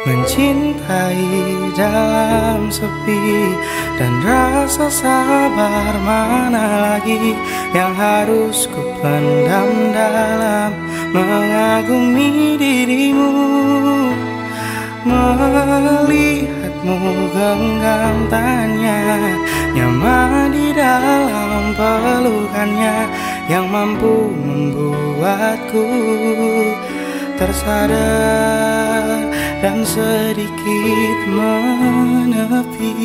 Mencintai dalam sepi Dan rasa sabar mana lagi Yang harus ku pendam dalam Mengagumi dirimu? Melihatmu genggam tanya Nyaman di dalam pelukannya Yang mampu membuatku tersadar dan sedikit menepi.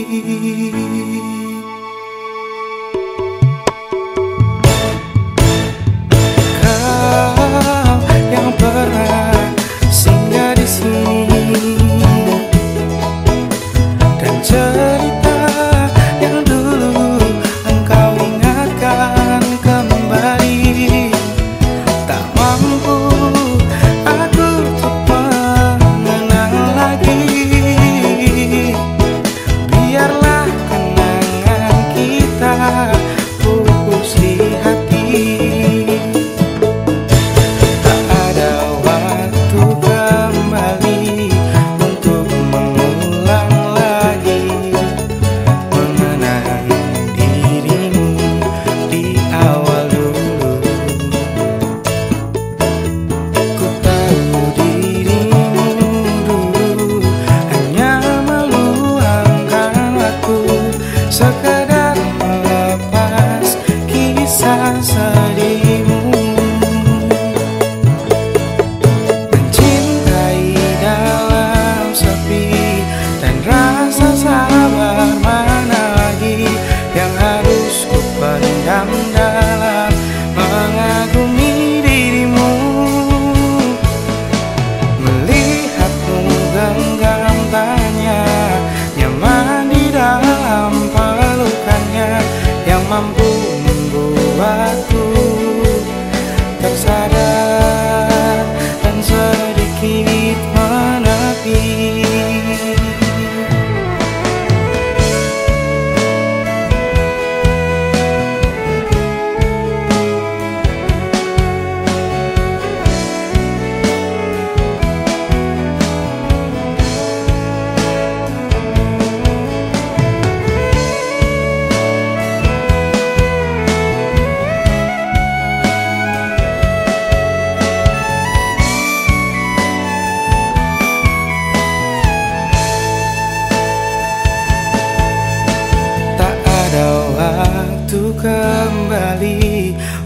buraco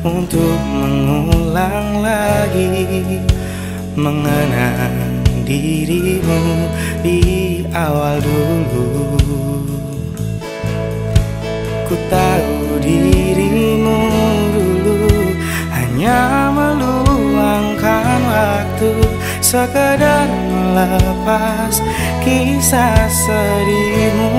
untuk mengulang lagi mengenang dirimu di awal dulu. Ku tahu dirimu dulu hanya meluangkan waktu. Sekadar melepas kisah sedihmu